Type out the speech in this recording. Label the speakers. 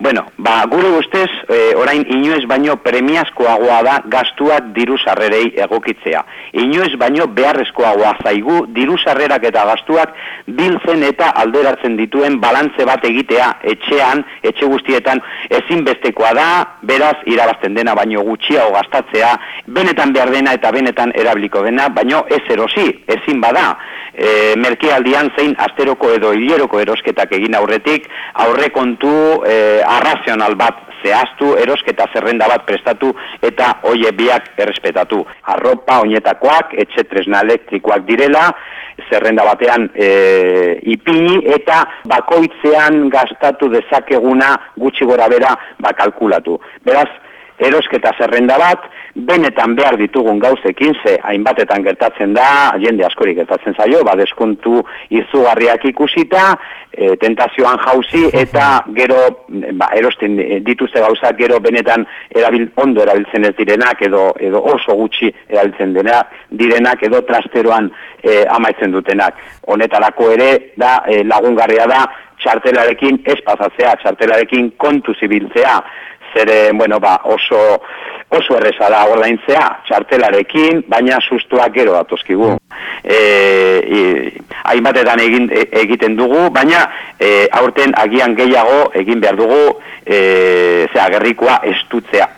Speaker 1: Bueno, ba, gure ustez, e, orain inoez baino premiazkoagoa da gastuak diru sarrerei egokitzea. Inoez baino beharrezkoagoa zaigu diru sarrerak eta gastuak biltzen eta alderatzen dituen balantze bat egitea etxean, etxe guztietan ezinbestekoa da, beraz irabazten dena baino gutxiago gastatzea, benetan behar dena eta benetan erabiliko dena, baino ez erosi, ezin bada. E, merkealdian zein asteroko edo hileroko erosketak egin aurretik, aurrekontu e, arrazional bat zehaztu, erosketa zerrenda bat prestatu eta hoie biak errespetatu. Arropa oinetakoak, etxe tresna elektrikoak direla, zerrenda batean e, ipini eta bakoitzean gastatu dezakeguna gutxi gora bera bakalkulatu. Beraz, erosketa zerrenda bat, benetan behar ditugun gauzekin, ze hainbatetan gertatzen da, jende askorik gertatzen zaio, ba, deskontu izugarriak ikusita, e, tentazioan jauzi, eta gero, ba, erosten dituzte gauzak, gero benetan erabil, ondo erabiltzen ez direnak, edo, edo oso gutxi erabiltzen dena, direnak, edo trasteroan e, amaitzen dutenak. Honetarako ere, da, e, lagungarria da, txartelarekin ez pasatzea, txartelarekin kontu zibiltzea, zere, bueno, ba, oso, oso erreza da ordaintzea, txartelarekin, baina sustuak gero datozkigu. E, e, hainbatetan egin, e, egiten dugu, baina e, aurten agian gehiago egin behar dugu, e, zera, gerrikoa estutzea.